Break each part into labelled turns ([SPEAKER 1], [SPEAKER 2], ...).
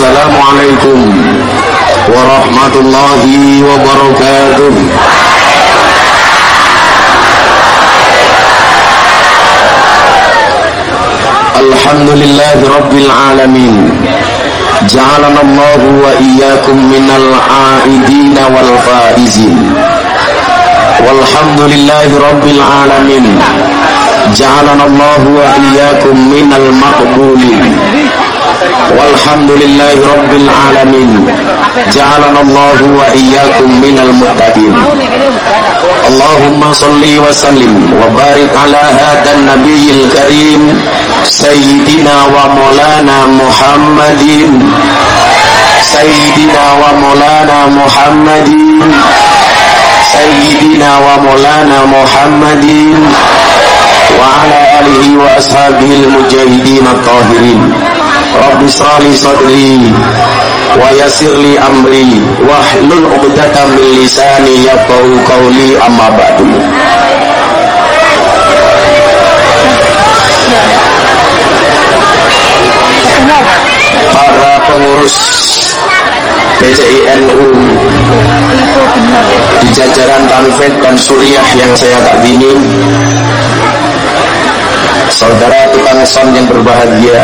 [SPEAKER 1] السلام عليكم ورحمة الله وبركاته. الحمد لله رب العالمين. جعلنا الله وإياكم من العائدين والفائزين. والحمد لله رب العالمين. جعلنا الله وإياكم من المقبولين. والحمد لله رب العالمين. جعلنا الله وإياكم من المتقين اللهم صل وسلم وبارك على هذا النبي الكريم سيدنا ومولانا محمد. سيدنا ومولانا محمد. سيدنا ومولانا محمد. وعلى آله وأصحابه المجاهدين الطاهرين. Rabbi srali sadri wa yassirli amri wahlul 'uqdatam min lisani yafqahu qawli amma ba'du. Para pengurus PCINU di jajaran Tanfed dan Suriah yang saya takdimi saudara tukang son yang berbahagia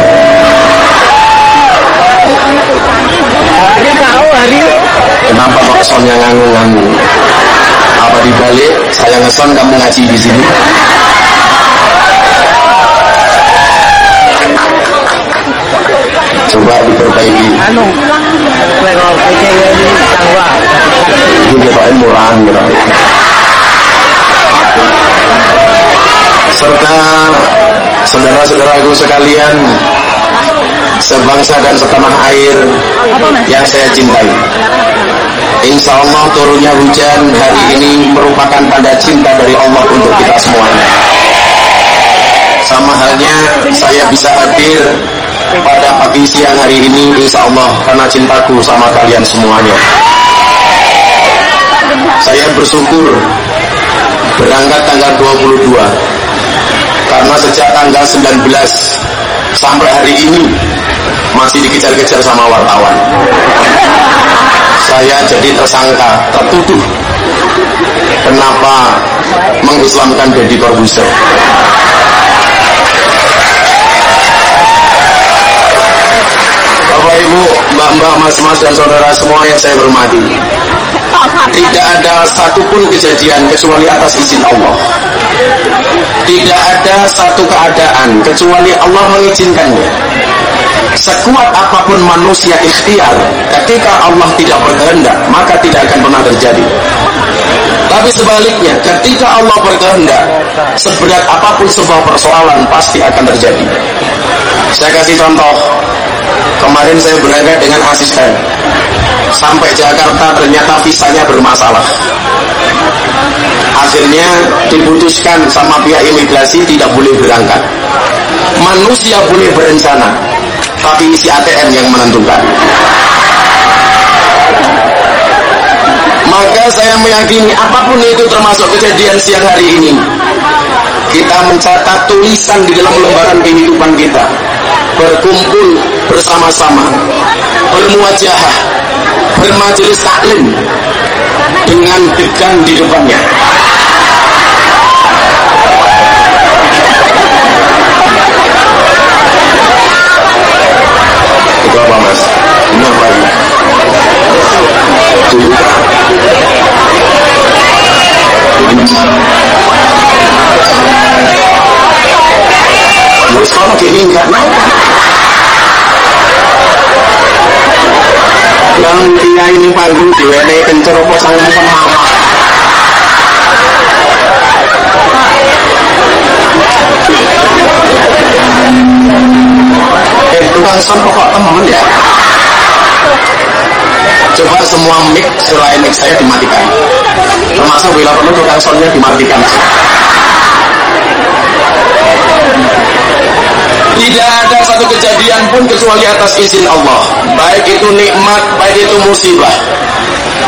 [SPEAKER 1] kenapa kok sonnya nganggu-nganggu apa dibalik? Saya ngeson kamu ngaji di sini. Coba diperbaiki.
[SPEAKER 2] Anu PCW ini tangwa
[SPEAKER 1] ini Pak murah gitu. serta saudara-saudaraku sekalian sebangsa dan setanah air yang saya cintai. Insya Allah turunnya hujan hari ini merupakan tanda cinta dari Allah untuk kita semuanya. Sama halnya saya bisa hadir pada pagi siang hari ini insya Allah karena cintaku sama kalian semuanya. Saya bersyukur berangkat tanggal 22 karena sejak tanggal 19 sampai hari ini masih dikejar-kejar sama wartawan saya jadi tersangka tertuduh kenapa mengislamkan Deddy Corbuzier Bapak Ibu, Mbak-mbak, Mas-mas dan saudara semua yang saya hormati. Tidak ada satupun kejadian kecuali atas izin Allah. Tidak ada satu keadaan kecuali Allah mengizinkannya. Sekuat apa pun manusia ikhtiar, ketika Allah tidak berkehendak, maka tidak akan pernah terjadi. Tapi sebaliknya, ketika Allah berkehendak, seberat apa pun sebuah persoalan pasti akan terjadi. Saya kasih contoh, kemarin saya berangkat dengan asisten. Sampai Jakarta ternyata visanya bermasalah. Akhirnya diputuskan sama pihak imigrasi tidak boleh berangkat. Manusia boleh berencana, tapi isi ATM yang menentukan. Maka saya meyakini apa pun itu termasuk kejadian siang hari ini. Kita mencatat tulisan di dalam lembaran kehidupan kita. Berkumpul bersama-sama. Bermuajahah. Bermajelis taklim. Dengan degan di depannya. Itu apa mas? Ini apa ini? Terus kalau gini enggak Yang dia ini diwene kencur apa sangat sama? Eh tukang pokok temen ya? Coba semua mic selain mic saya dimatikan. Termasuk bila perlu tukang sonnya dimatikan Tidak ada satu kejadian pun kecuali atas izin Allah. Baik itu nikmat, baik itu musibah.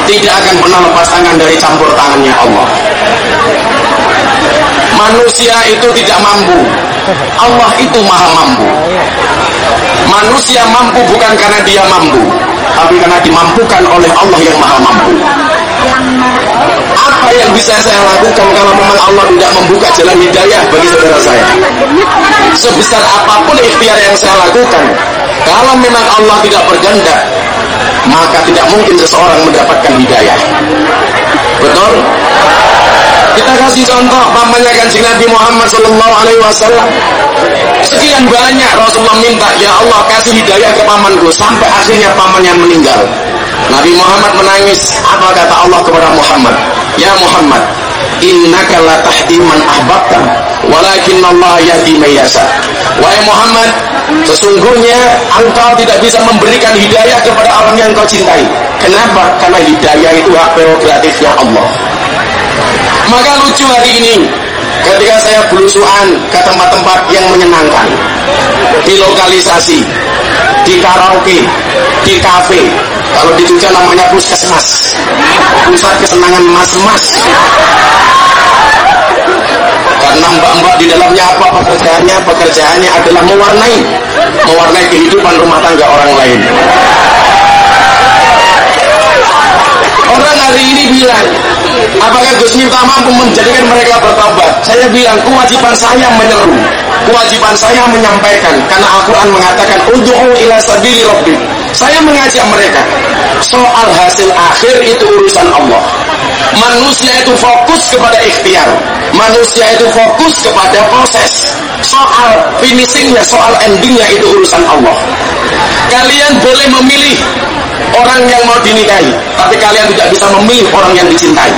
[SPEAKER 1] Tidak akan pernah lepas tangan dari campur tangannya Allah. Manusia itu tidak mampu. Allah itu maha mampu. Manusia mampu bukan karena dia mampu, tapi karena dimampukan oleh Allah yang maha mampu. Apa yang bisa saya lakukan kalau memang Allah tidak membuka jalan hidayah bagi saudara saya? Sebesar apa pun ikhtiar yang saya lakukan, kalau memang Allah tidak berkehendak, maka tidak mungkin seseorang mendapatkan hidayah. Betul? Kita kasih contoh pamannya kanjeng Nabi Muhammad Sallallahu Alaihi Wasallam. Sekian banyak Rasulullah minta, ya Allah kasih hidayah ke pamanku sampai akhirnya pamannya meninggal. Nabi Muhammad menangis. Apa kata Allah kepada Muhammad? Ya Muhammad, innaka la tahdi man ahbabta, walakin Allah yahdi man yasha. Wahai Muhammad, sesungguhnya engkau tidak bisa memberikan hidayah kepada orang yang kau cintai. Kenapa? Karena hidayah itu hak prerogatifnya Allah. Maka lucu hari ini ketika saya belusuan ke tempat-tempat yang menyenangkan di lokalisasi, di karaoke, di kafe. Kalau di Jogja namanya puskesmas, pusat kesenangan mas-mas. Karena mbak-mbak di dalamnya apa pekerjaannya? Pekerjaannya adalah mewarnai, mewarnai kehidupan rumah tangga orang lain. Orang hari ini bilang, apakah Gus Miftah mampu menjadikan mereka bertobat? Saya bilang, kewajiban saya menyeru, kewajiban saya menyampaikan, karena Al-Quran mengatakan, Udu'u ila sabili. Saya mengajak mereka, soal hasil akhir itu urusan Allah. Manusia itu fokus kepada ikhtiar. Manusia itu fokus kepada proses. Soal finishingnya, soal endingnya itu urusan Allah. Kalian boleh memilih orang yang mau dinikahi, tapi kalian tidak bisa memilih orang yang dicintai.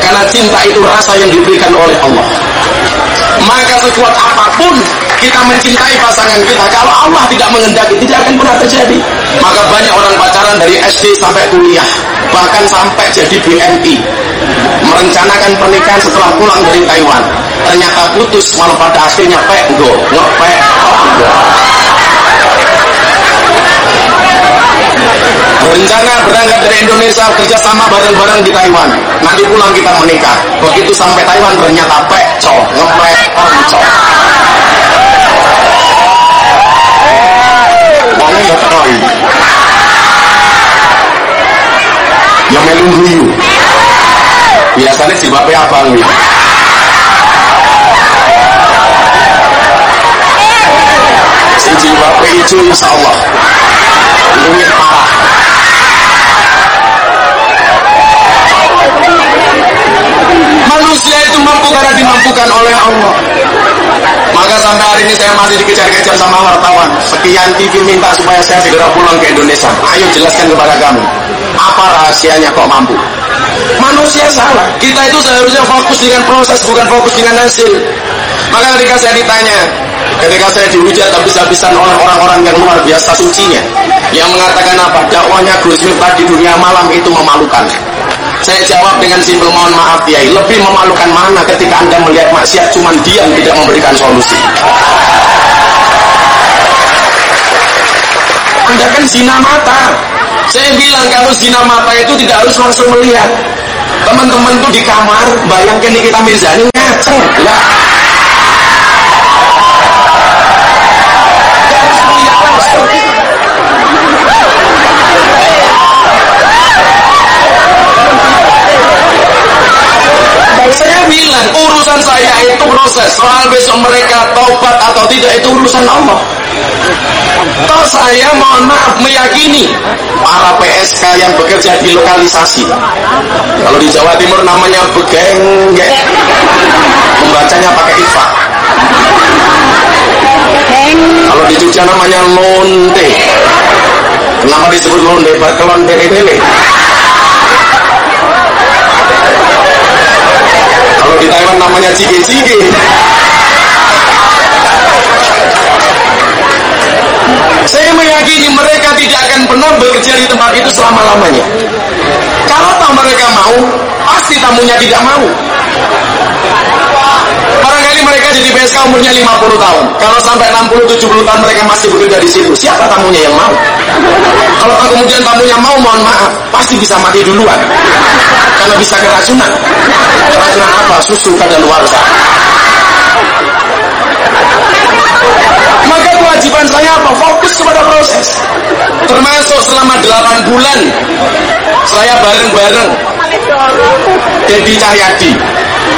[SPEAKER 1] Karena cinta itu rasa yang diberikan oleh Allah. Maka sekuat apa pun kita mencintai pasangan kita, kalau Allah tidak mengendaki, tidak akan pernah terjadi. Maka banyak orang pacaran dari SD sampai kuliah, bahkan sampai jadi BMI. Merencanakan pernikahan setelah pulang dari Taiwan. Ternyata putus, malah pada akhirnya pekgo, ngepek, berencana berangkat dari Indonesia kerjasama bareng-bareng di Taiwan. Nanti pulang kita menikah begitu sampai Taiwan ternyata pecco ngepek onco Wongnya ya teroi yang melu guyu. Biasanya jilbabnya abang nih si jilbabnya hijau insya Allah manusia itu mampu karena dimampukan oleh Allah. Maka sampai hari ini saya masih dikejar-kejar sama wartawan. Sekian TV minta supaya saya segera pulang ke Indonesia. Ayo jelaskan kepada kami apa rahasianya kok mampu? Manusia salah. Kita itu seharusnya fokus dengan proses bukan fokus dengan hasil. Maka ketika saya ditanya ketika saya dihujat habis-habisan oleh orang-orang yang luar biasa sucinya yang mengatakan apa? Dakwanya Gus Miftah di dunia malam itu memalukan. Saya jawab dengan simpel mohon maaf ya lebih memalukan mana ketika anda melihat maksiat cuman diam tidak memberikan solusi? Anda kan zina mata. Saya bilang kalau zina mata itu tidak harus langsung melihat. Teman-teman tuh di kamar bayangkan kita Mirzani ngaceng. Lah saya bilang urusan saya itu proses. Soal besok mereka taubat atau tidak itu urusan Allah. Toh saya mohon maaf meyakini para PSK yang bekerja di lokalisasi. Kalau di Jawa Timur namanya begenggek membacanya pakai ifa. Kalau di Jogja namanya lonte kenapa disebut lonte kelon tele di Taiwan namanya cige-cige. Saya meyakini mereka tidak akan pernah bekerja di tempat itu selama-lamanya. Kalau tahu mereka mau pasti tamunya tidak mau mereka jadi PSK umurnya 50 tahun. Kalau sampai 60-70 tahun mereka masih bekerja di situ. Siapa tamunya yang mau? Kalau kemudian tamunya mau mohon maaf. Pasti bisa mati duluan. Karena bisa keracunan keracunan apa? Susu kada luar maka kewajiban saya apa? Fokus kepada 8 bulan saya bareng-bareng. Dedi Cahyadi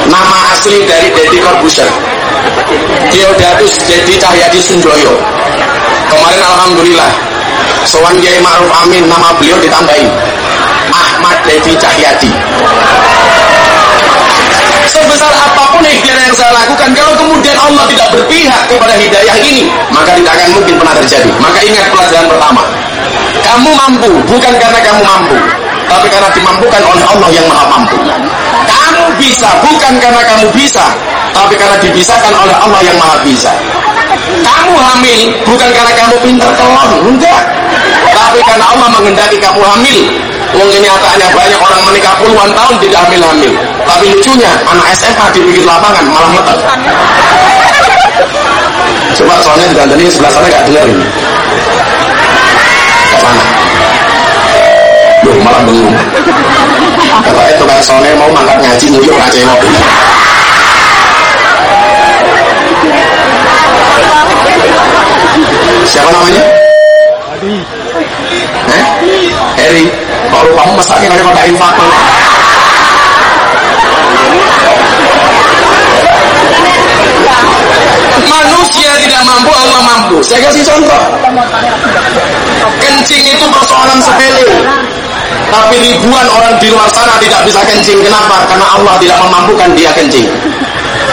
[SPEAKER 1] nama asli dari Dedi Corbuzier. Deodatus Dedi Cahyadi Sunjoyo. Kemarin Alhamdulillah Sowan Kiai Ma'ruf Amin nama beliau ditambahin. Ahmad Dedi Cahyadi sebesar apa pun ikhtiar yang saya lakukan kalau kemudian Allah tidak berpihak kepada hidayah ini maka tidak akan mungkin pernah terjadi. Maka ingat pelajaran pertama. Kamu mampu bukan karena kamu mampu tapi karena dimampukan oleh Allah yang maha mampu. Kamu bisa bukan karena kamu bisa tapi karena dibisakan oleh Allah yang maha bisa. Kamu hamil bukan karena kamu pintar telon enggak. Tapi karena Allah menghendaki kamu hamil Mungkin nyatanya banyak orang menikah puluhan tahun tidak hamil-hamil. Tapi lucunya anak SMA di pinggir lapangan malah metek coba soalnya di ganteng sebelah sana gak dengar ini. Ke sana. Loh, malah bengong. Kata itu kayak soalnya mau mangkat ngaji nguyuh gak cewek siapa namanya? Adi. Eh? Heri kalau kamu masaknya kayak pada infak manusia tidak mampu Allah mampu. Saya kasih contoh. Kencing itu persoalan sepele. Tapi ribuan orang di luar sana tidak bisa kencing. Kenapa? karena Allah tidak memampukan dia kencing.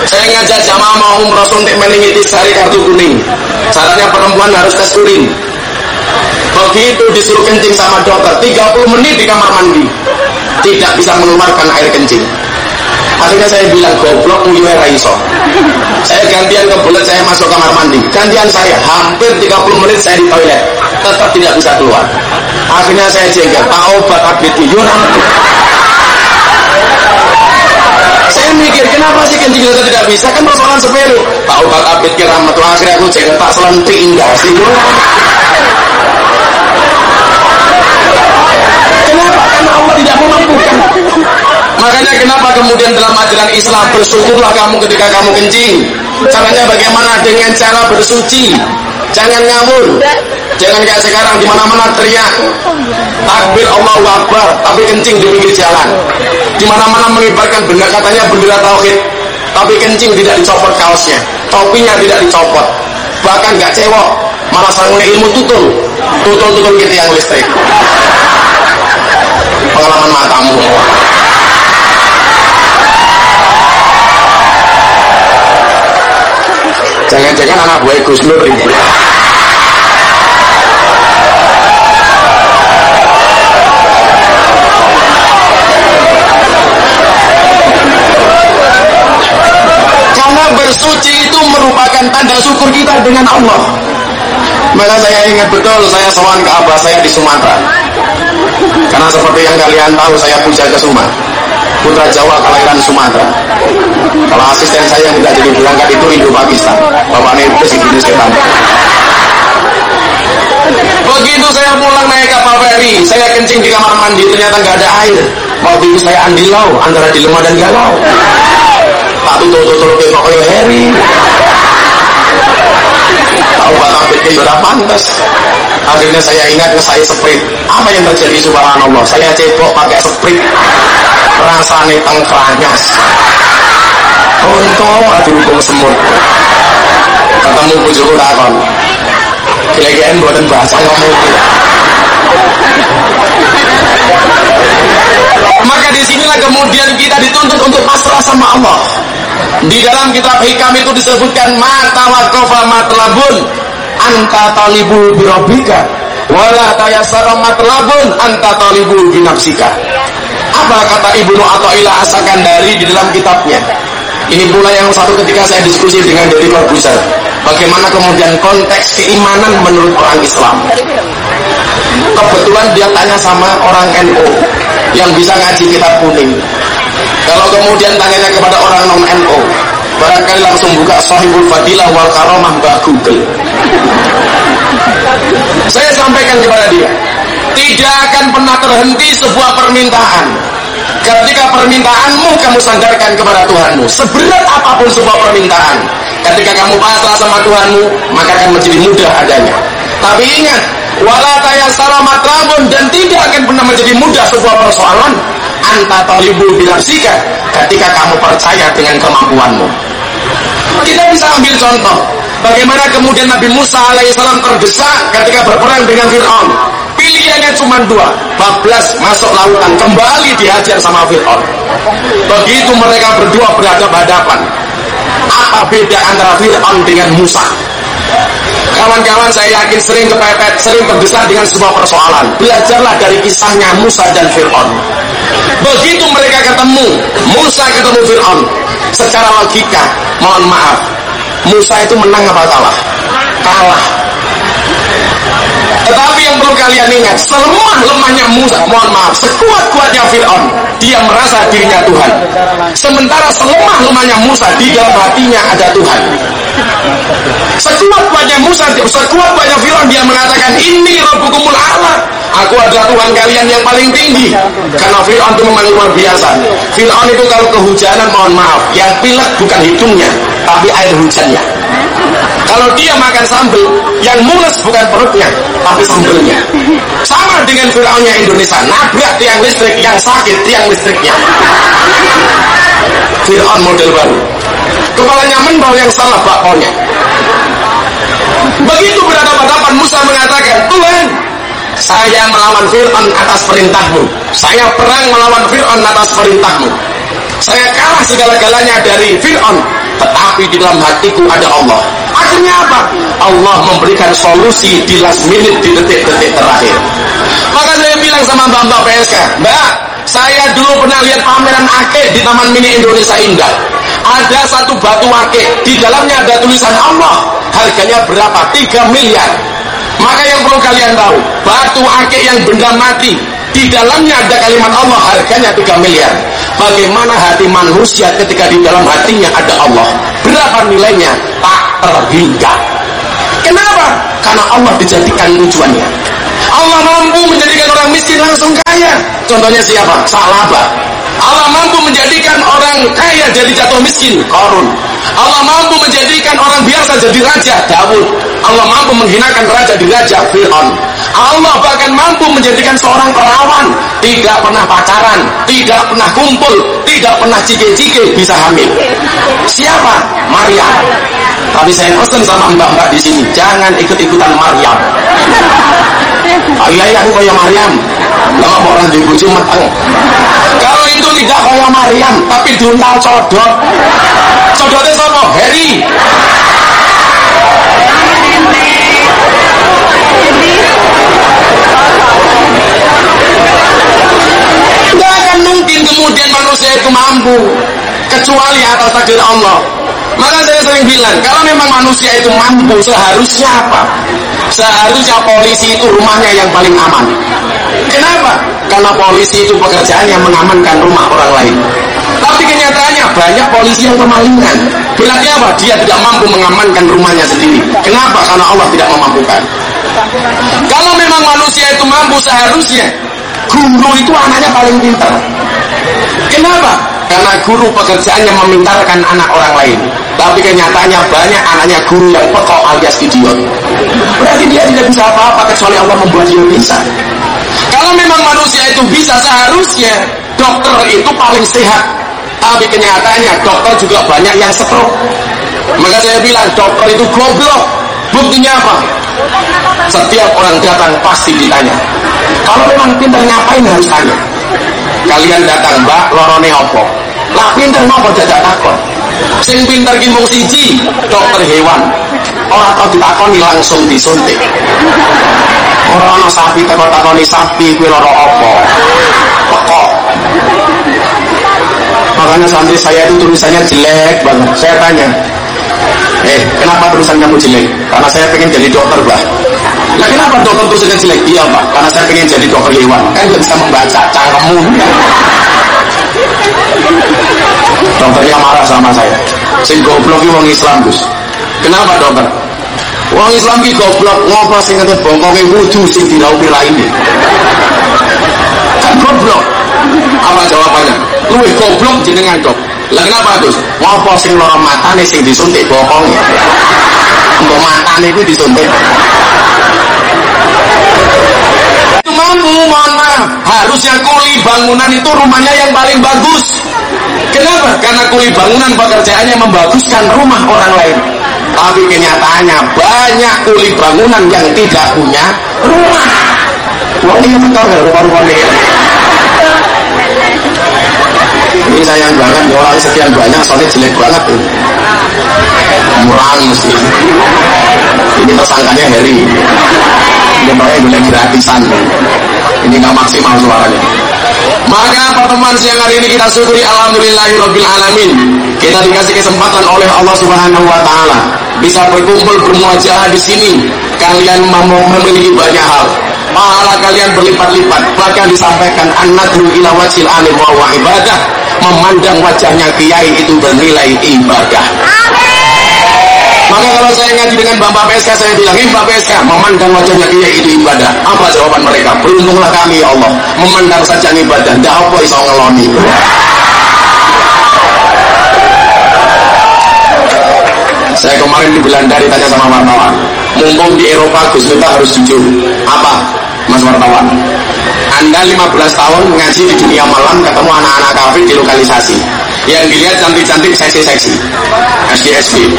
[SPEAKER 1] Saya ngajak jamaah mau umroh suntik meningitis hari kartu kuning. Caranya perempuan harus tes urin begitu disuruh kencing sama dokter. 30 menit di kamar mandi. Tidak bisa mengeluarkan air kencing. Akhirnya saya bilang goblok mulai raiso saya gantian ke bulat saya masuk kamar mandi. Gantian saya hampir 30 menit saya di toilet. Tetap tidak bisa keluar. Akhirnya saya jengkel pak obat abit yuk saya mikir kenapa sih kencing itu tidak bisa? Kan persoalan sepele pak obat abit kira akhirnya aku jengkel tak selentik indah sih Kenapa? Allah tidak memampukan. Makanya kenapa kemudian dalam ajaran Islam bersyukurlah kamu ketika kamu kencing. Caranya bagaimana? Dengan cara bersuci. Jangan ngawur. Jangan kayak sekarang di mana-mana teriak. Takbir Allah Akbar, tapi kencing di pinggir jalan. Di mana-mana mengibarkan benda katanya bendera tauhid, tapi kencing tidak dicopot kaosnya, topinya tidak dicopot. Bahkan gak cewek, malah sanggul ilmu tutul, tutul-tutul gitu yang listrik pengalaman matamu. Jangan-jangan anak buah Gus Nur ini. Karena bersuci itu merupakan tanda syukur kita dengan Allah. Maka saya ingat betul saya sowan ke abah saya di Sumatera karena seperti yang kalian tahu saya puja ke Suma. Putra Jawa kelahiran Sumatera. Kalau asisten saya yang tidak jadi berangkat itu Indo Pakistan. Bapaknya itu Indonesia setan. Begitu saya pulang naik kapal feri saya kencing di kamar mandi ternyata nggak ada air. Waktu itu saya andilau antara dilema dan galau tak tutup-tutup ke pokoknya Heri tahu batang pikir sudah pantas. Akhirnya saya ingat saya sprint. Apa yang terjadi subhanallah? Saya cebok pakai sprint. Rasanya tengkranyas untung aduh hukum semut. Ketemu bujuku takon. Kira-kira buatan bahasa ngomong. Maka di sinilah kemudian kita dituntut untuk pasrah sama Allah di dalam kitab hikam itu disebutkan mata wakofa matlabun anta talibu birobika wala tayasara matlabun anta talibu binafsika. Apa kata Ibnu Athaillah Asakan dari di dalam kitabnya? Ini pula yang satu ketika saya diskusi dengan Deddy Corbuzier. Bagaimana kemudian konteks keimanan menurut orang Islam? Kebetulan dia tanya sama orang NU yang bisa ngaji kitab kuning kalau kemudian tanyanya kepada orang non NU barangkali langsung buka Sahihul Fadilah wal Karomah Mbak Google. Saya sampaikan kepada dia tidak akan pernah terhenti sebuah permintaan. Ketika permintaanmu kamu sandarkan kepada Tuhanmu seberat apa pun sebuah permintaan ketika kamu pasrah sama Tuhanmu maka akan menjadi mudah adanya. Tapi ingat wala tayassara matlabun dan tidak akan pernah menjadi mudah sebuah persoalan. Anta talibu binafsika ketika kamu percaya dengan kemampuanmu. Kita bisa ambil contoh. Bagaimana kemudian Nabi Musa alaihissalam terdesak ketika berperang dengan Fir'aun. Pilihannya cuma dua. Bablas masuk lautan kembali dihajar sama Fir'aun. Begitu mereka berdua berhadapan-hadapan. Apa beda antara Fir'aun dengan Musa kawan-kawan saya yakin sering kepepet sering terdesak dengan sebuah persoalan. Belajarlah dari kisahnya Musa dan Fir'aun. Begitu mereka ketemu Musa ketemu Fir'aun. Secara logika mohon maaf Musa itu menang apa kalah? Kalah tetapi yang perlu kalian ingat, selemah lemahnya Musa, mohon maaf, sekuat kuatnya Fir'aun, dia merasa dirinya Tuhan. Sementara selemah lemahnya Musa, di dalam hatinya ada Tuhan. Sekuat kuatnya Musa, sekuat kuatnya Fir'aun, dia mengatakan, ini Rabbukumul Allah. Aku adalah Tuhan kalian yang paling tinggi. Karena Fir'aun itu memang luar biasa. Fir'aun itu kalau kehujanan, mohon maaf, yang pilek bukan hidungnya, tapi air hujannya. Kalau dia makan sambal, yang mules bukan perutnya, tapi sambelnya. Sama dengan Fir'aunnya Indonesia, nabrak tiang listrik, yang sakit tiang listriknya. Fir'aun model baru. Kepalanya mendol yang salah bakponya. Begitu berhadapan-hadapan Musa mengatakan, Tuhan, saya melawan Fir'aun atas perintahmu. Saya perang melawan Fir'aun atas perintahmu. Saya kalah segala-galanya dari Fir'aun. Tetapi di dalam hatiku ada Allah. Akhirnya apa? Allah memberikan solusi di last minute, di detik-detik terakhir. Maka saya bilang sama mbak-mbak PSK, Mbak, saya dulu pernah lihat pameran akeh di Taman Mini Indonesia Indah. Ada satu batu akeh, di dalamnya ada tulisan Allah. Harganya berapa? 3 miliar. Maka yang perlu kalian tahu, batu akik yang benda mati, di dalamnya ada kalimat Allah, harganya 3 miliar. Bagaimana hati manusia ketika di dalam hatinya ada Allah? Berapa nilainya? Tak terhingga. Kenapa? Karena Allah dijadikan tujuannya. Allah mampu menjadikan orang miskin langsung kaya. Contohnya siapa? Salaba. Allah mampu menjadikan orang kaya jadi jatuh miskin. Korun. Allah mampu menjadikan orang biasa jadi raja. Dawud. Allah mampu menghinakan raja di raja. Fir'aun. Allah bahkan mampu menjadikan seorang perawan tidak pernah pacaran, tidak pernah kumpul, tidak pernah cike-cike bisa hamil. Siapa? Maryam. Tapi saya pesan sama mbak-mbak di sini, jangan ikut-ikutan Maryam. Iya, iya aku kayak Maryam. Lama orang di buju matang. Kalau itu tidak kayak Maryam, tapi diuntal codot. Codotnya sama Harry. Tidak akan mungkin kemudian manusia itu mampu kecuali atas takdir Allah. Maka saya sering bilang, kalau memang manusia itu mampu, seharusnya apa? Seharusnya polisi itu rumahnya yang paling aman. Kenapa? Karena polisi itu pekerjaannya mengamankan rumah orang lain. Tapi kenyataannya banyak polisi yang kemalingan. Berarti apa? Dia tidak mampu mengamankan rumahnya sendiri. Kenapa? Karena Allah tidak memampukan. Kalau memang manusia itu mampu seharusnya guru itu anaknya paling pintar. Kenapa? Karena guru pekerjaannya memintarkan anak orang lain. Tapi kenyataannya banyak anaknya guru yang pekok alias idiot. Berarti dia tidak bisa apa-apa kecuali Allah membuat dia bisa. Kalau memang manusia itu bisa seharusnya dokter itu paling sehat. Tapi kenyataannya dokter juga banyak yang stroke. Maka saya bilang dokter itu goblok. Buktinya apa? Setiap orang datang pasti ditanya. Kalau memang pintar ngapain harus tanya. Kalian datang mbak lorone opo. Lah pintar nopo jajak takon. Sing pintar ki siji, dokter hewan. Ora tau ditakoni langsung disuntik. Ora ana sapi teko takoni sapi kuwi lara apa. Pekok. Makanya santri saya itu tulisannya jelek banget. Saya tanya, eh kenapa tulisan kamu jelek? Karena saya pengen jadi dokter, Mbak. Nah kenapa dokter tulisannya jelek? Iya, Pak. Karena saya pengen jadi dokter hewan. Kan nggak bisa membaca cangkemmu. Dokternya marah sama saya. Sing goblok wong Islam. Kenapa, dokter? Wong Islam ki goblok ngopo sing ngene bongkonge wudu sing diraupi lainnya. Kan goblok. Apa jawabannya? Luwih goblok jenengan, Dok. Lah kenapa, Gus? Ngopo sing lara matane sing disuntik bokongnya? Mbok matane kuwi disuntik. Harusnya kuli bangunan itu rumahnya yang paling bagus. Kenapa? Karena kuli bangunan pekerjaannya membaguskan rumah orang lain. Tapi kenyataannya banyak kuli bangunan yang tidak punya rumah. Wah ini betul rumah-rumah ini. Ini sayang banget orang sekian banyak soalnya jelek banget tuh. Murang mesti. Ini tersangkanya Harry. Ini makanya boleh gratisan. Ini nggak maksimal suaranya. Maka pertemuan siang hari ini kita syukuri alhamdulillahirabbil alamin. Kita dikasih kesempatan oleh Allah Subhanahu wa taala bisa berkumpul bermuajah di sini. Kalian memiliki banyak hal. Pahala kalian berlipat-lipat. Bahkan disampaikan an-nadru ila wajhil alim wa ibadah. Memandang wajahnya kiai itu bernilai ibadah. Maka kalau saya ngaji dengan Bapak PSK saya bilang, ini Bapak PSK memandang wajahnya kiai itu ibadah. Apa jawaban mereka? Beruntunglah kami ya Allah, memandang saja ibadah. Tidak apa iso ngeloni. Saya kemarin di Belanda ditanya sama wartawan, mumpung di Eropa Gus Miftah harus jujur. Apa, Mas wartawan? Anda 15 tahun ngaji di dunia malam ketemu anak-anak kafir di lokalisasi. Yang dilihat cantik-cantik seksi-seksi. SDSB.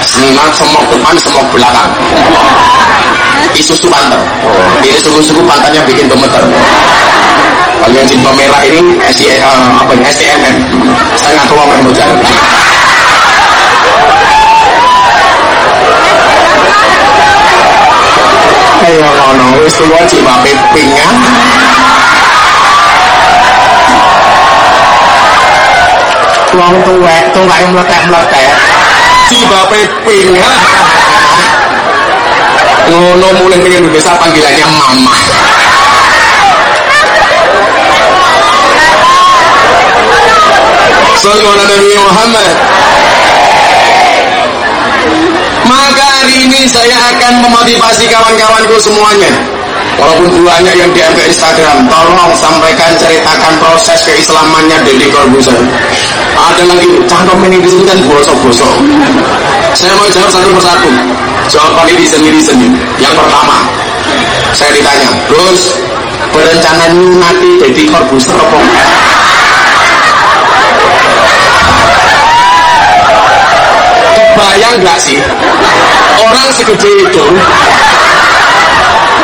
[SPEAKER 1] Senang semua depan, semua belakang. Isusu pantai. Ini suku-suku pantatnya bikin gemeter. Kalau yang jilbab merah ini SDM, uh, apa ini SDMM. Saya nggak apa yang mau kaya ngono wis tuwa jiwape pingan wong tuwek tuweke mletek-mletek jiwape pingan ngono mulai pengen desa panggilannya mama Sallallahu Nabi Muhammad maka hari ini saya akan memotivasi kawan-kawanku semuanya walaupun banyak yang di ke Instagram tolong sampaikan ceritakan proses keislamannya Deddy Corbuzier. Ada lagi cangkem ini di sini kan bosok-bosok saya mau jawab satu persatu. Jawaban ini sendiri-sendiri. Yang pertama saya ditanya Gus berencana nanti Deddy Corbuzier apa bayang nggak sih? Orang segede itu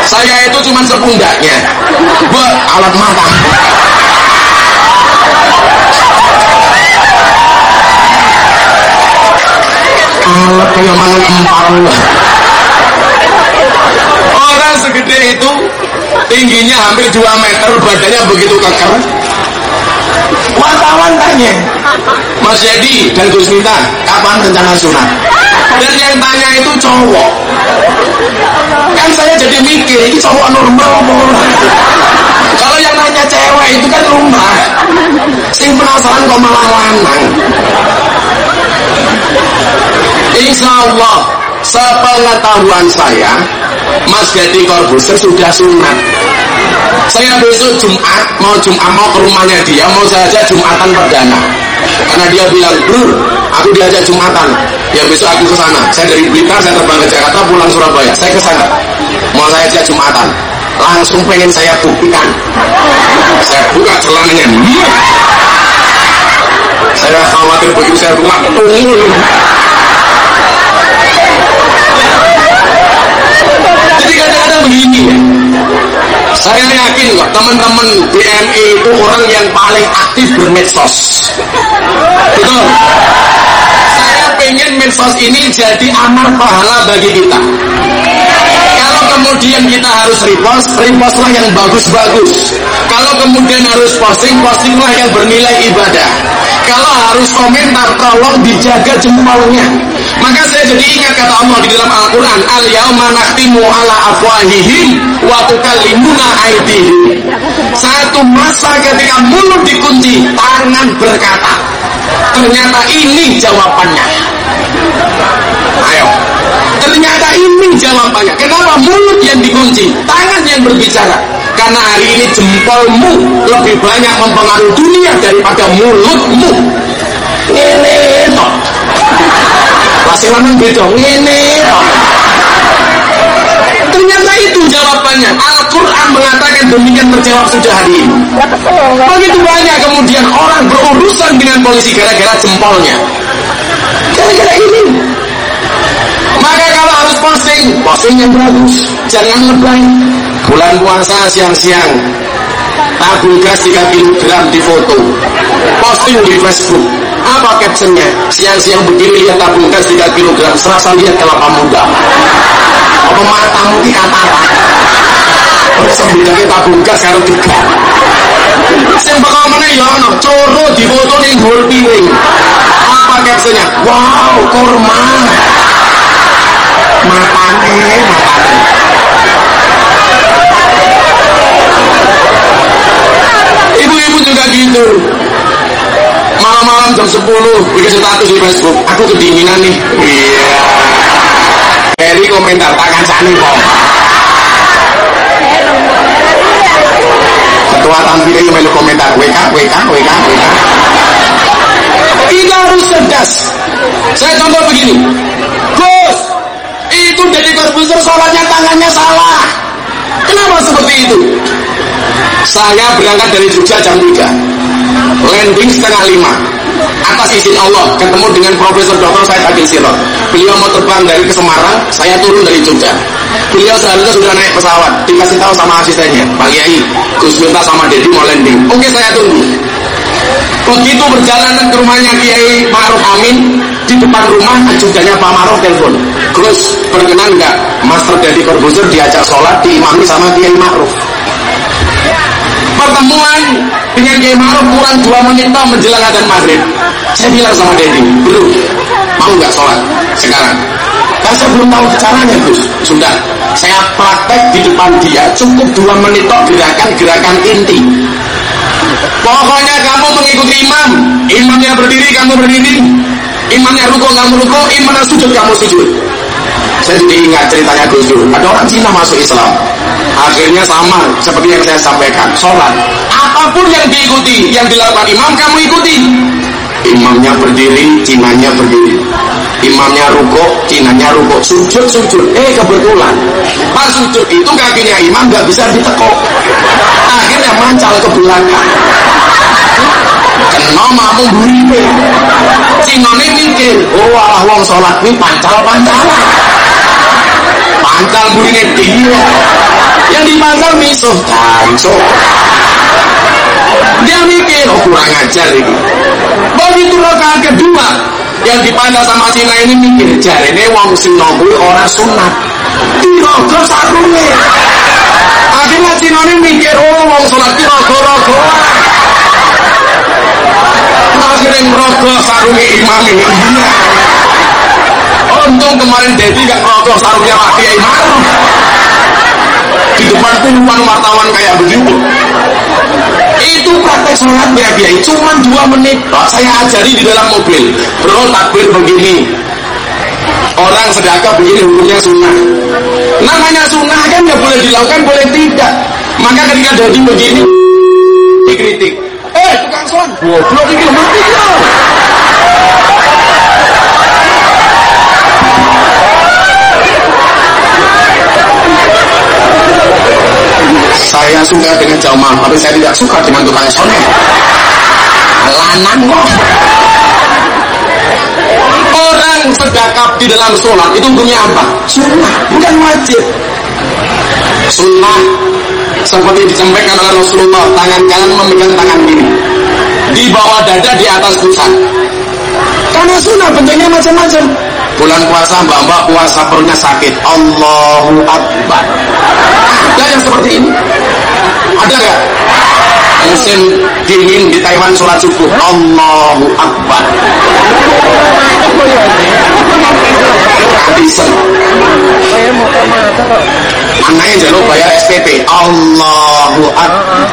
[SPEAKER 1] saya itu cuma sepundaknya buat alat mata. Alat kayak mangan empal. Orang segede itu tingginya hampir 2 meter badannya begitu keker. Wartawan tanya Mas Yedi dan Gus Minta kapan rencana sunat dan yang tanya itu cowok. Kan saya jadi mikir ini cowok normal kalau yang nanya cewek itu kan rumah sing penasaran kok malah lanang. Insya Allah sepengetahuan saya Mas Gadi Corbuzier sudah sunat saya besok Jumat mau Jumat mau ke rumahnya dia mau saja Jumatan perdana. Karena dia bilang bro aku diajak Jumatan. Ya besok aku ke sana. Saya dari Blitar saya terbang ke Jakarta pulang Surabaya. Saya ke sana. Mau saya ajak Jumatan? Langsung pengen saya buktikan. Saya buka celananya. Saya khawatir begitu saya buka. Tunggu jadi kadang-kadang begini ya saya yakin kok teman-teman BMI itu orang yang paling aktif bermedsos. Betul. Saya pengen medsos ini jadi amal pahala bagi kita. Kemudian kita harus repost, repostlah yang bagus-bagus. Kalau kemudian harus posting, postinglah yang bernilai ibadah. Kalau harus komentar, tolong dijaga jempolnya. Maka saya jadi ingat kata Allah di dalam Al-Quran, Al-Yawma nakhtimu ala afwahihim wa tukallimuna aidihim. Satu masa ketika mulut dikunci, tangan berkata. Ternyata ini jawabannya. Ayo. Ternyata ini jawabannya. Kenapa mulut yang dikunci, tangan yang berbicara? Karena hari ini jempolmu lebih banyak mempengaruhi dunia daripada mulutmu. Ini toh. Masih lanang beda. Ini. Ternyata itu jawabannya. Al-Quran mengatakan demikian terjawab sudah hari ini. Begitu banyak kemudian orang berurusan dengan polisi gara-gara jempolnya. Gara-gara ini. Posting, posting yang bagus. Jangan lebay. Bulan puasa siang-siang. Tabung gas 3 kg di foto. Posting di Facebook. Apa captionnya? Siang-siang begini lihat tabung gas 3 kg. Serasa lihat kelapa muda. Apa matamu di katarak? Sembilan tabung gas karo tiga. Sing bakal meneh ya ono coro di foto ning dhuwur piring. Apa captionnya? Wow, kurma. Matane, matane. Ibu-ibu juga gitu. Malam-malam jam 10 bikin status di Facebook. Aku kedinginan nih. Iya. Dari komentar tangan sani kok. Ketua tampilnya melu komentar WK, WK, WK, WK. Kita harus cerdas. Saya contoh begini. Gus, itu dari Corbuzier sholatnya tangannya salah. Kenapa seperti itu? Saya berangkat dari Jogja jam 3 Landing setengah 5 Atas izin Allah Ketemu dengan Profesor Dr. Said Agil Sirot Beliau mau terbang dari ke Semarang Saya turun dari Jogja Beliau seharusnya sudah naik pesawat Dikasih tahu sama asistennya Pak Kiai Gus sama Dedi mau landing Oke saya tunggu Begitu perjalanan ke rumahnya Kiai Ma'ruf Amin Di depan rumah ajudannya Pak Ma'ruf telepon Gus berkenan nggak Master Dedi Corbuzier diajak sholat Diimami sama Kiai Ma'ruf pertemuan dengan Kiai Ma'ruf kurang dua menit toh menjelang adzan maghrib. Saya bilang sama Dedi, bro, mau nggak sholat sekarang? Kan saya belum tahu caranya Gus. Sudah, saya praktek di depan dia cukup dua menit toh gerakan-gerakan inti. Pokoknya kamu mengikuti imam, imamnya berdiri kamu berdiri, imamnya ruko kamu ruko, imamnya sujud kamu sujud. Saya jadi ingat ceritanya Gus Dur. Ada orang Cina masuk Islam. Akhirnya sama seperti yang saya sampaikan. Sholat. Apa pun yang diikuti, yang dilakukan imam, kamu ikuti. Imamnya berdiri, Cinanya berdiri. Imamnya ruko, Cinanya ruko. Sujud, sujud. Eh kebetulan. Pas sujud itu kakinya imam nggak bisa ditekuk. Akhirnya mancal ke belakang. Kena mamu buripe. Cinone mikir, oh alah wong sholat ini pancal-pancalan. Pancal burine dia yang dipancal misuh cancok dia mikir oh kurang ajar ini begitu rokaat kedua yang dipandang sama Cina ini mikir jari ini wong Cina kuwi ora sunat. Dirogo sarunge akhirnya Cina ini mikir oh wong sholat ki rogo-rogo akhirnya ngerogo sarunge imam ini. Untung kemarin Dedi gak ngerogoh sarungnya Pak Kiai Maruf di depan puluhan wartawan kayak begitu. Itu praktek sholat ya Kiai. Cuma dua menit Pak saya ajari di dalam mobil. Bro takbir begini. Orang sedekah begini hukumnya sunnah. Namanya sunnah kan nggak boleh dilakukan boleh tidak. Maka ketika Dedi begini dikritik son goblok mati ya saya suka dengan jamaah tapi saya tidak suka dengan tukang sonel lanang kok. Orang sedekap di dalam sholat itu hukumnya apa? sunnah, bukan wajib. Sunnah seperti disampaikan oleh Rasulullah tangan kanan memegang tangan kiri di bawah dada di atas pusat karena sunnah bentuknya macam-macam. Bulan puasa mbak-mbak puasa perutnya sakit. Allahu Akbar. Ada yang seperti ini? Ada nggak musim dingin di Taiwan sholat subuh. Allahu Akbar. Adisen anaknya jangan bayar SPP Allahu Akbar.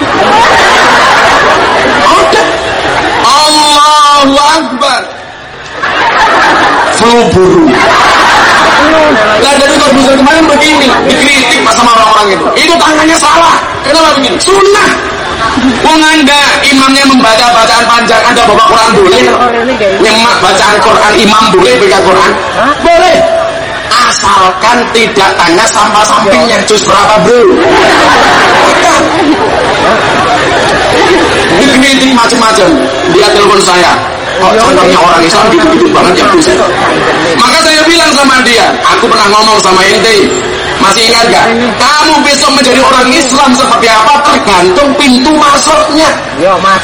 [SPEAKER 1] Allahu Akbar. Flu burung lah dari korbuser kemarin begini dikritik sama orang-orang itu. Itu tangannya salah. Kenapa begini? Sunnah Wong anda imamnya membaca bacaan panjang. Anda bawa Quran boleh? Nyemak bacaan Quran. Imam boleh baca Quran? Boleh. Asalkan tidak tanya sampah sampingnya jus berapa bro? Dikritik macam-macam. Dia telepon saya. Kok contohnya orang Islam gitu-gitu banget ya maka saya bilang sama dia aku pernah ngomong sama ente masih ingat gak? Kamu besok menjadi orang Islam seperti apa tergantung pintu masuknya.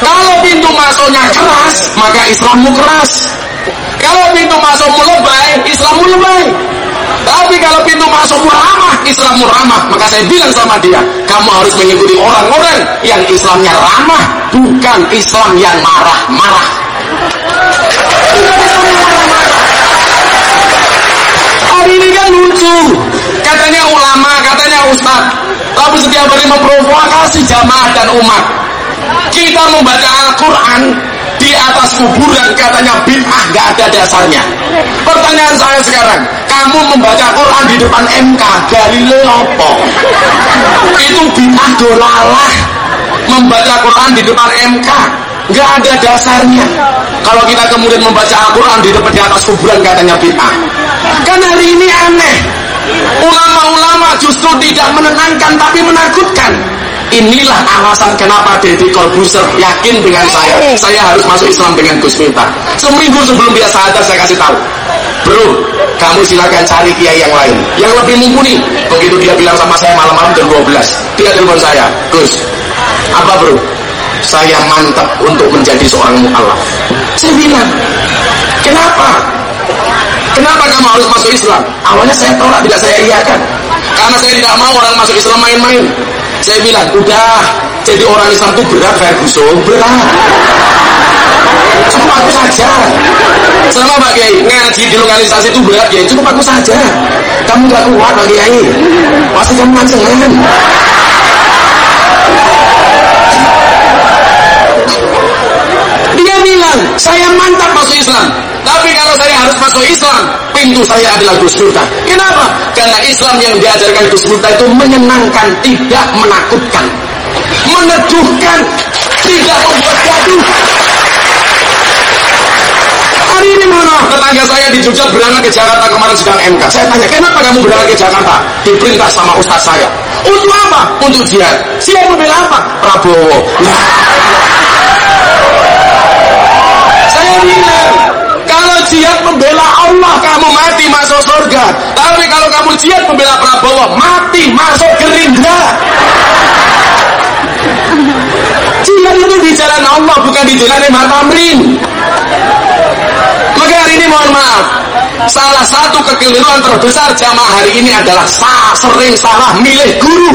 [SPEAKER 1] Kalau pintu masuknya keras, maka Islammu keras. Kalau pintu masukmu lebay, Islammu lebay. Tapi kalau pintu masukmu ramah, Islammu ramah. Maka saya bilang sama dia, kamu harus mengikuti orang-orang yang Islamnya ramah, bukan Islam yang marah-marah. Hari ini kan lucu, katanya ulama, katanya ustaz, tapi setiap hari memprovokasi jamaah dan umat. Kita membaca Al-Quran di atas kuburan katanya bid'ah gak ada dasarnya. Pertanyaan saya sekarang, kamu membaca Quran di depan MK, Galileo apa? Itu bid'ah dolalah. Membaca Quran di depan MK, nggak ada dasarnya. Kalau kita kemudian membaca Al-Quran di depan di atas kuburan katanya bid'ah. Kan hari ini aneh. Ulama-ulama justru tidak menenangkan tapi menakutkan. Inilah alasan kenapa Deddy Corbuzier yakin dengan saya. Saya harus masuk Islam dengan Gus Miftah. Seminggu sebelum dia sadar saya kasih tahu. Bro, kamu silakan cari kiai yang lain. Yang lebih mumpuni. Begitu dia bilang sama saya malam-malam jam 12. Dia telepon saya. Gus, apa bro? Saya mantap untuk menjadi seorang mu'alaf. Saya bilang, kenapa? Kenapa kamu harus masuk Islam? Awalnya saya tolak, tidak saya iakan. Karena saya tidak mau orang masuk Islam main-main. Saya bilang, udah, jadi orang Islam itu berat, Ferguson, berat. Cukup aku saja. Selama Pak Kiai ngaji di lokalisasi itu berat ya, cukup aku saja. Kamu gak kuat Pak Kiai. Pasti kamu mancengan. Dia bilang, saya mantap masuk Islam. Tapi kalau saya harus masuk Islam, pintu saya adalah Gus Miftah. Kenapa? Karena Islam yang diajarkan Gus Miftah itu menyenangkan, tidak menakutkan. Meneduhkan, tidak membuat gaduh. Hari ini mana tetangga saya di Jogja berangkat ke Jakarta kemarin sedang MK. Saya tanya, kenapa kamu berangkat ke Jakarta? Diperintah sama ustaz saya. Untuk apa? Untuk jihad. Siapa membela apa? Prabowo. Nah, saya bilang, jihad membela Allah, kamu mati masuk surga. Tapi kalau kamu jihad membela Prabowo, mati masuk Gerindra. Jihad itu di jalan Allah, bukan di jalan Imam Tamrin. Maka hari ini mohon maaf, salah satu kekeliruan terbesar jamaah hari ini adalah sa sering salah milih guru.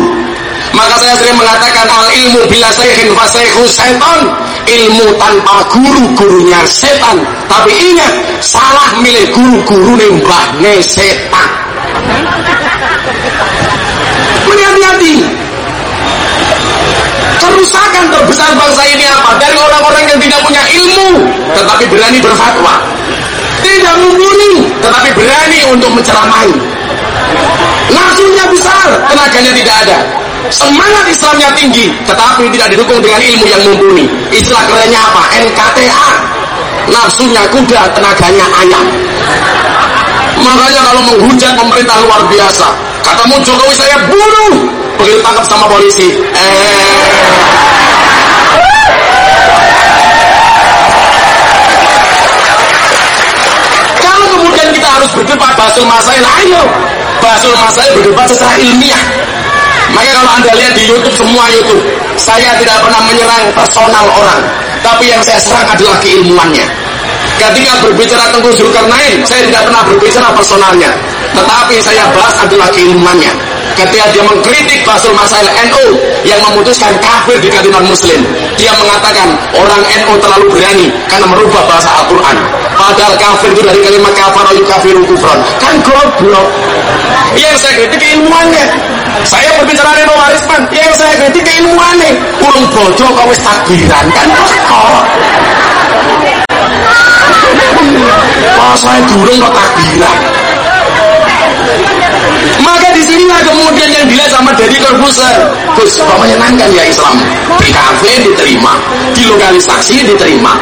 [SPEAKER 1] Maka saya sering mengatakan al ilmu bila sayin fasaihu setan ilmu tanpa guru gurunya setan. Tapi ingat salah milih guru guru mbahne setan. Hati-hati kerusakan terbesar bangsa ini apa? Dari orang-orang yang tidak punya ilmu tetapi berani berfatwa. Tidak mumpuni tetapi berani untuk menceramai. Nafsunya besar tenaganya tidak ada semangat Islamnya tinggi tetapi tidak didukung dengan ilmu yang mumpuni. Istilah kerennya apa NKTA nafsunya kuda tenaganya ayam. Makanya kalau menghujat pemerintah luar biasa katamu Jokowi saya bunuh. Begitu tangkap sama polisi. Eh. Kalau kemudian kita harus berdebat basul masail ayo. Basul masail berdebat secara ilmiah maka kalau anda lihat di YouTube semua YouTube saya tidak pernah menyerang personal orang. Tapi yang saya serang adalah keilmuannya. Ketika berbicara tentang Zulkarnain saya tidak pernah berbicara personalnya. Tetapi saya bahas adalah keilmuannya ketika dia mengkritik Basul Masail NU yang memutuskan kafir di kalimat muslim dia mengatakan orang NU terlalu berani karena merubah bahasa Al-Quran. Padahal kafir itu dari kalimat kafar kafiru kufran. Kan goblok. Yang saya kritik keilmuannya saya berbicara Reno Warisman. Yang saya kritik keilmuannya kurung bodoh kau wis takbiran kan? Kok? Saya durung kok takbiran maka di sinilah kemudian yang dilihat sama Deddy Corbuzier kok menyenangkan ya Islam di kafe diterima di lokalisasi diterima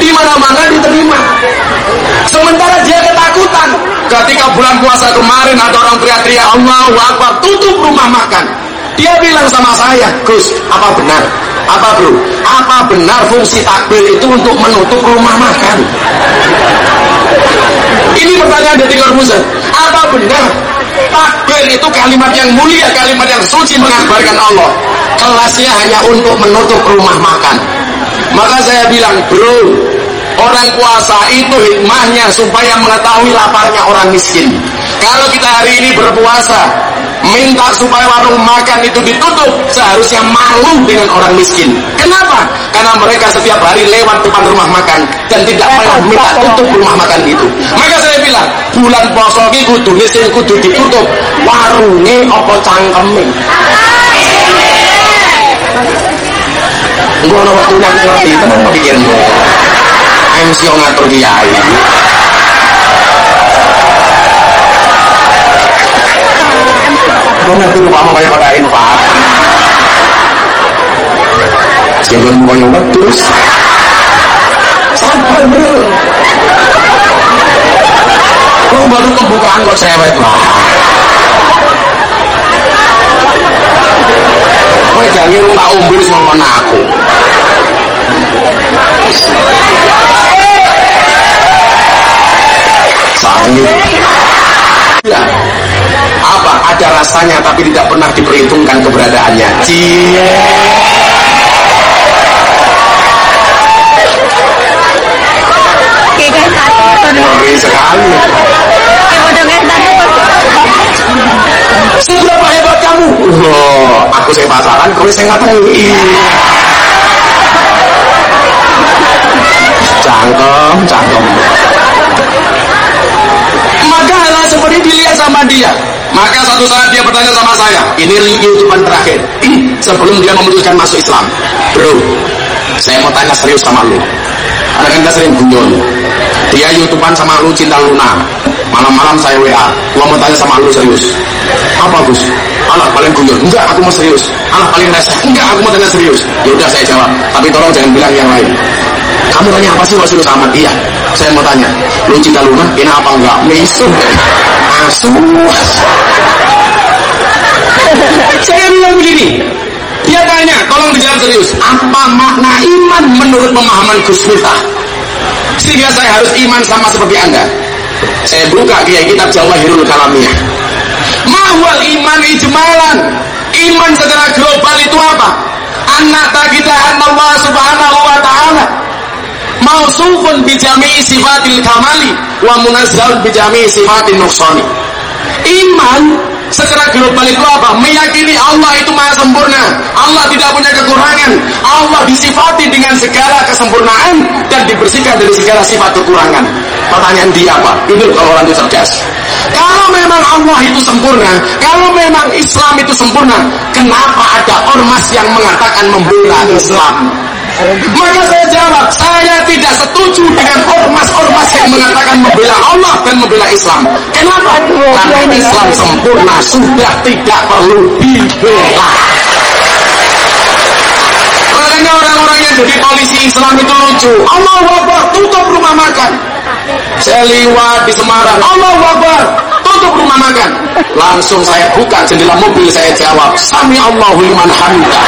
[SPEAKER 1] di mana-mana diterima sementara dia ketakutan ketika bulan puasa kemarin ada orang teriak-teriak Allahu Akbar tutup rumah makan dia bilang sama saya Gus, apa benar Apa bro? Apa benar fungsi takbir itu untuk menutup rumah makan? Ini pertanyaan dari Corbuzier. Apa benar takbir itu kalimat yang mulia, kalimat yang suci mengabarkan Allah? Kelasnya hanya untuk menutup rumah makan. Maka saya bilang, bro, orang puasa itu hikmahnya supaya mengetahui laparnya orang miskin. Kalau kita hari ini berpuasa, minta supaya warung makan itu ditutup, seharusnya malu dengan orang miskin. Kenapa? Karena mereka setiap hari lewat depan rumah makan dan tidak pernah minta tutup rumah makan itu. Maka saya bilang, bulan puasa ini kudu sing kudu ditutup warungnya apa cangkeme. Gue ada waktu nanti ngerti, tenang pikirmu. MC yang ngatur kiai. Gue nanti mau kayak pada infak. Jangan mau nyoba terus. Sampai bro. Lu baru pembukaan kok cewek lah. Kowe jangan lu tak umbul sama aku. Sangit. Ya. Ada rasanya tapi tidak pernah diperhitungkan keberadaannya. Cie. Ngeri sekali. Seberapa hebat kamu? Oh, aku saya pasaran, kau saya ngatui. Cangkem, cangkem. Seperti dilihat sama dia. Maka satu saat dia bertanya sama saya, ini youtuber terakhir. Sebelum dia memutuskan masuk Islam. Bro, saya mau tanya serius sama lu. Karena kan sering guyon. Dia youtuber sama lu cinta Luna. Malam-malam saya WA. Gua mau tanya sama lu serius. Apa Gus? Alah paling guyon. Enggak, aku mau serius. Alah paling rasa. Enggak, aku mau tanya serius. Ya udah saya jawab. Tapi tolong jangan bilang yang lain. Kamu tanya apa sih Rasul sama Iya. Saya mau tanya. Lu cinta Luna? Ini apa enggak? Mesum. Asu. Saya bilang begini. Dia tanya, tolong dijawab serius. Apa makna iman menurut pemahaman Gus Miftah? Sehingga saya harus iman sama seperti Anda. Saya buka kiai kitab Jawahirul Kalamiyah. Mahwal iman ijmalan. Iman secara global itu apa? Anak kita Allah subhanahu. Mausufun bijami'i sifatil kamali. Wa munazzalun bijami'i sifatil nuksani. Iman secara global itu apa? Meyakini Allah itu maha sempurna. Allah tidak punya kekurangan. Allah disifati dengan segala kesempurnaan dan dibersihkan dari segala sifat kekurangan. Pertanyaan dia apa? Ini kalau orang itu cerdas. Kalau memang Allah itu sempurna, kalau memang Islam itu sempurna, kenapa ada ormas yang mengatakan membela Islam? Maka saya jawab, saya tidak setuju dengan ormas-ormas yang mengatakan membela Allah dan membela Islam. Kenapa? Karena Islam sempurna sudah tidak perlu dibela. Makanya orang-orang yang jadi polisi Islam itu lucu. Allah Akbar, tutup rumah makan. Saya liwat di Semarang. Allah Akbar, tutup rumah makan. Langsung saya buka jendela mobil, saya jawab, Sami Allahu liman hamidah.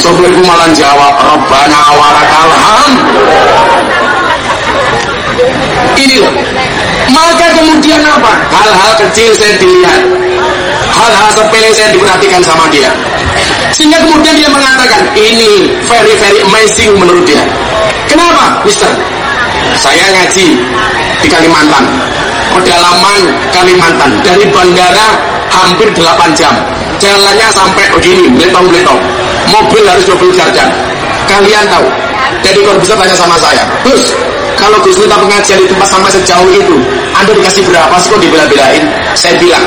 [SPEAKER 1] Sebelum malah jawab, Rabbana warakal. Ini loh. Maka kemudian apa? Hal-hal kecil saya dilihat. Hal-hal sepele saya diperhatikan sama dia. Sehingga kemudian dia mengatakan, ini very very amazing menurut dia. Kenapa, Mister? Saya ngaji di Kalimantan. Pedalaman Kalimantan. Dari bandara hampir 8 jam. Jalannya sampai begini, beletong-beletong. Mobil harus double jarjan. Kalian tahu? Jadi kalau bisa tanya sama saya, Gus, kalau Gus minta pengajian di tempat sampai sejauh itu, Anda dikasih berapa sih kok dibela-belain? Saya bilang,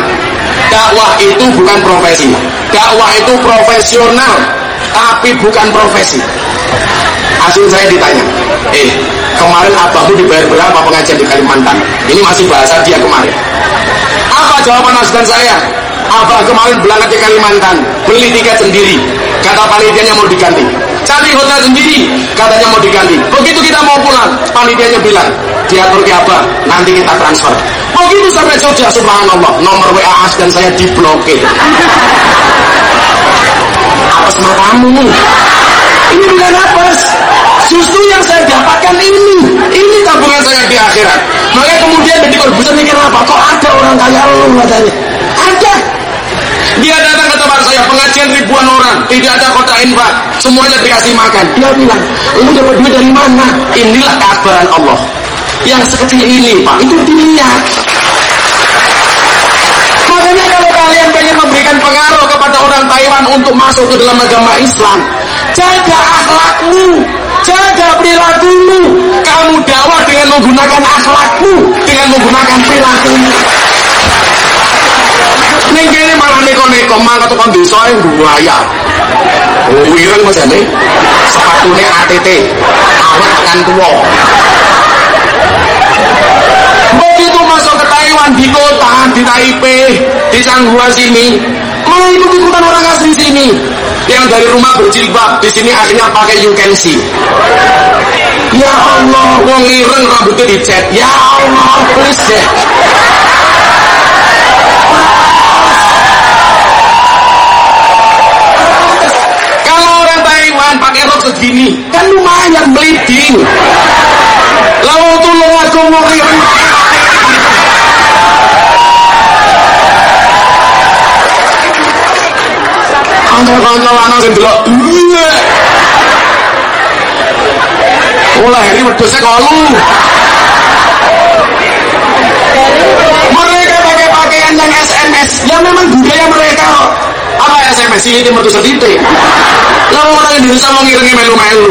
[SPEAKER 1] dakwah itu bukan profesi. Dakwah itu profesional, tapi bukan profesi. Hasil saya ditanya, eh kemarin abahmu dibayar berapa pengajian di Kalimantan? Ini masih bahasa dia kemarin. Apa jawaban husband saya? Abah kemarin berangkat ke Kalimantan, beli tiket sendiri. Kata panitianya mau diganti. Cari hotel sendiri, katanya mau diganti. Begitu kita mau pulang, panitianya bilang, diatur ke Abah, nanti kita transfer. Begitu sampai Jogja, subhanallah, nomor WA dan saya diblokir. apes matamu ini bukan apes justru yang saya dapatkan ini. Ini tabungan saya di akhirat. Makanya kemudian ketika bisa mikir apa kok ada orang kaya lu katanya? Ada. Dia datang ke tempat saya pengajian ribuan orang. Tidak ada kota infak. Semuanya dikasih makan. Dia bilang lu dapat duit dari mana? Inilah keakbaran Allah. Yang sekecil ini pak. Itu dilihat makanya kalau kalian pengen memberikan pengaruh kepada orang Taiwan untuk masuk ke dalam agama Islam jaga akhlakmu jaga perilakumu kamu dakwah dengan menggunakan akhlakmu dengan menggunakan perilakumu Ning kene malah neko-neko mangkat tukang desa yang buaya. Oh, wireng Mas Jane. Sepatune ATT. Awet tekan tuwa. Begitu masuk ke Taiwan di kota, di Taipei, di Changhua sini, malah ikut-ikutan orang asli sini. Yang dari rumah berjilbab, di sini akhirnya pakai you can see. Ya Allah, wong ireng rambutnya dicat. Ya Allah, please deh. Kalau orang Taiwan pakai rok segini, kan lumayan bleeding. Lalu tulung aku mau ireng. Lanang sing delok. Lahir wedhusnya kolu. Mereka pakai pakaian yang SMS. Ya memang budaya mereka. Apa SMS ini mertu setitik. Lalu orang Indonesia mau ngiringi melu-melu.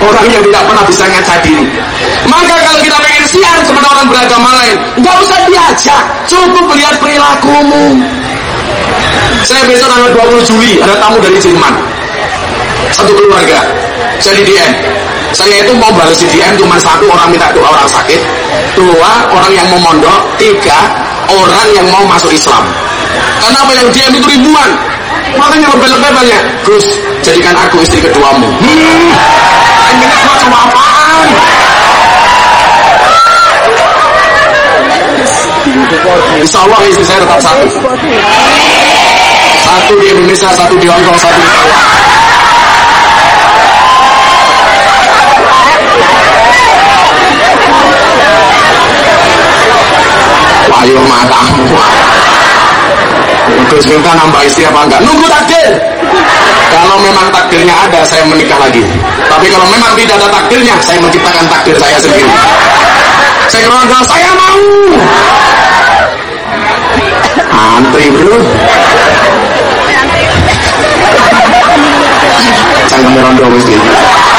[SPEAKER 1] Orang yang tidak pernah bisa ngaca diri. Maka kalau kita pengen siar kepada orang beragama lain, nggak usah diajak, cukup lihat perilakumu. Saya besok tanggal 20 Juli ada tamu dari Jerman. Satu keluarga. Saya di DM. Saya itu mau balas di DM cuma satu orang minta doa orang sakit, dua orang yang mau mondok, tiga orang yang mau masuk Islam. Karena apa yang DM itu ribuan. Makanya lebih-lebih banyak. Gus, jadikan aku istri keduamu. Hmm. Ini semacam apaan? Insya Allah istri saya tetap satu. Satu di Indonesia, satu di Hongkong, satu di Taiwan. Ayo matamu. Terus minta nambah istri apa enggak? Nunggu takdir. Kalau memang takdirnya ada, saya menikah lagi. Tapi kalau memang tidak ada takdirnya, saya menciptakan takdir saya sendiri. Saya keluarga, saya mau. Antri bro. I'm not always